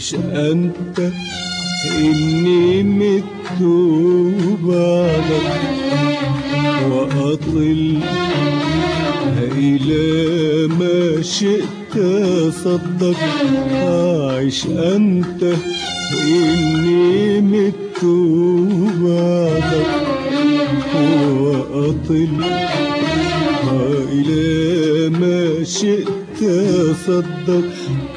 عيش أنت إني مت بعدك وأطل إلى ما شئت صدق. عيش أنت إني مت بعدك وأطل إلى ما شئت صدق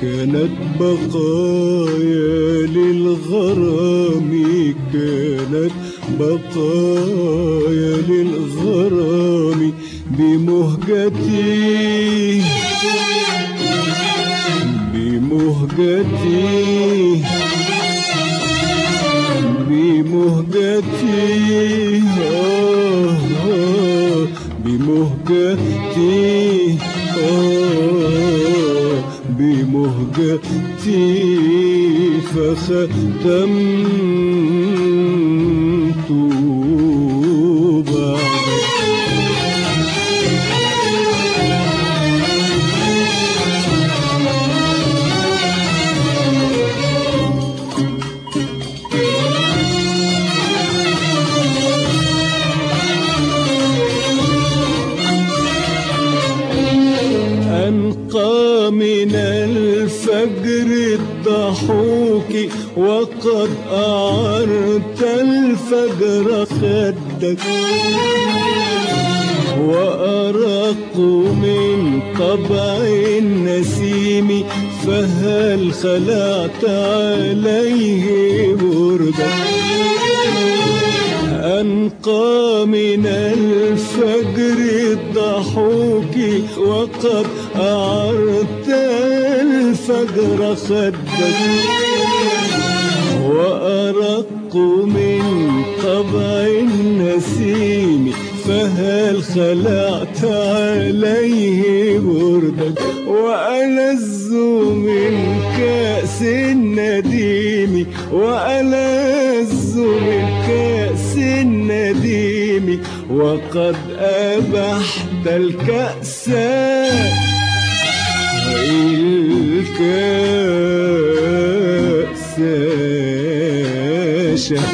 كانت بقايا للغرام كانت بقايا للغرام بمهجتي. بمهجتي. بمهجتي. آه آه بمهجتي. بمهجتي فختمت من الفجر الضحوك وقد أعرت الفجر خدك وأرق من طبع النسيم فهل خلعت عليه بردك أنقى من الفجر الضحوك وقد أعرت الفجر خدك وأرق من طبع النسيم فهل خلعت عليه بردك وألذ من كأس النديم وألذ من كأس النديم وقد أبحت الكأس. الكأس شهدت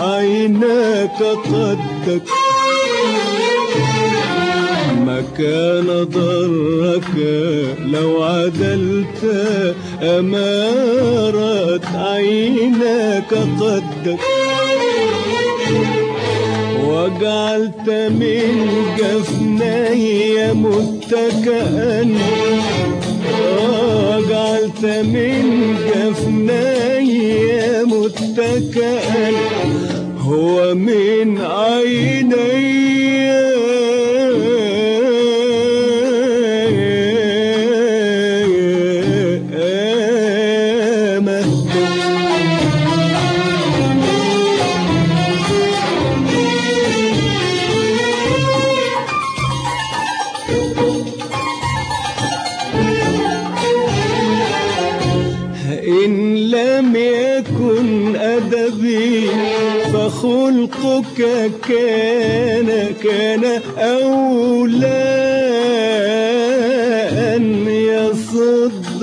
عيناك قدك. ما كان ضرك لو عدلت أما رأت عيناك قدك. وجعلت من جفني متكئا. وجعلت من جفني متكئا. هو من عيني كان كان أولى أن يصد.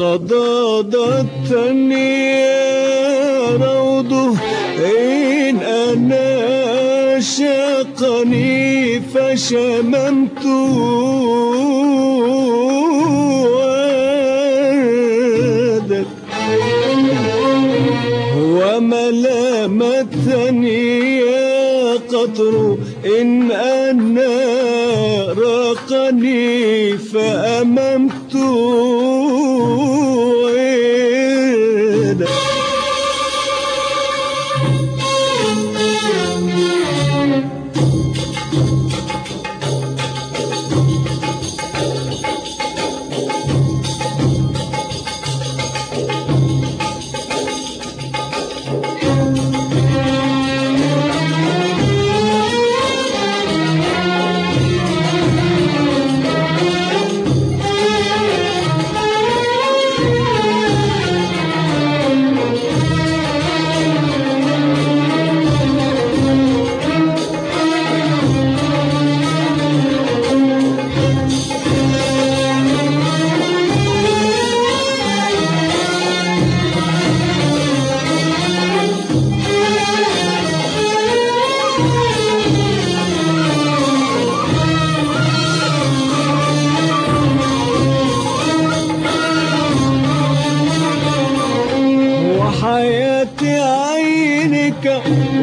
غضاضتني روضه إن أنا شقني فشممت.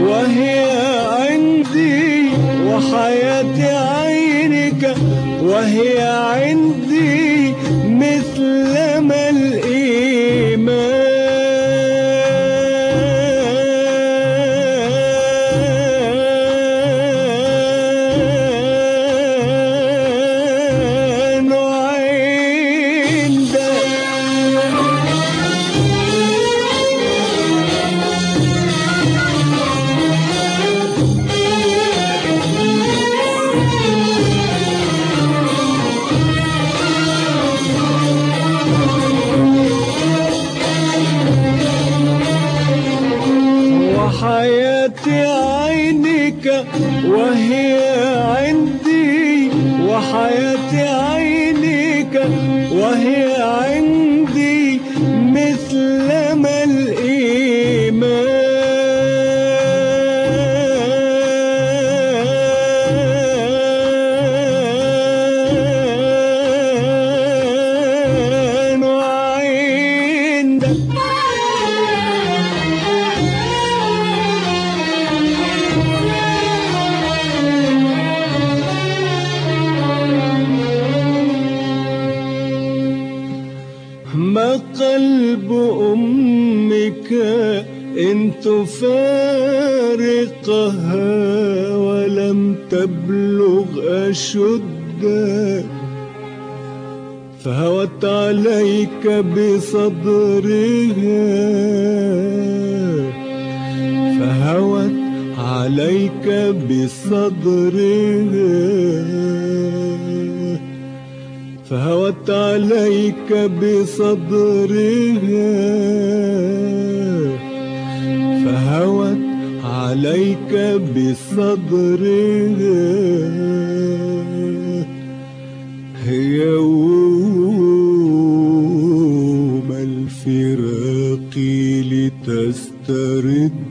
وهي عندي وحياة عينك وهي عندي وحياة عينك وهي عندي وحياة عينك وهي عندي. أمك إن تفارقها ولم تبلغ أشدك فهوت عليك بصدرها. فهوت عليك بصدرها. فهوت عليك بصدرها. فهوت عليك بصدرها. يوم الفراق لتستردك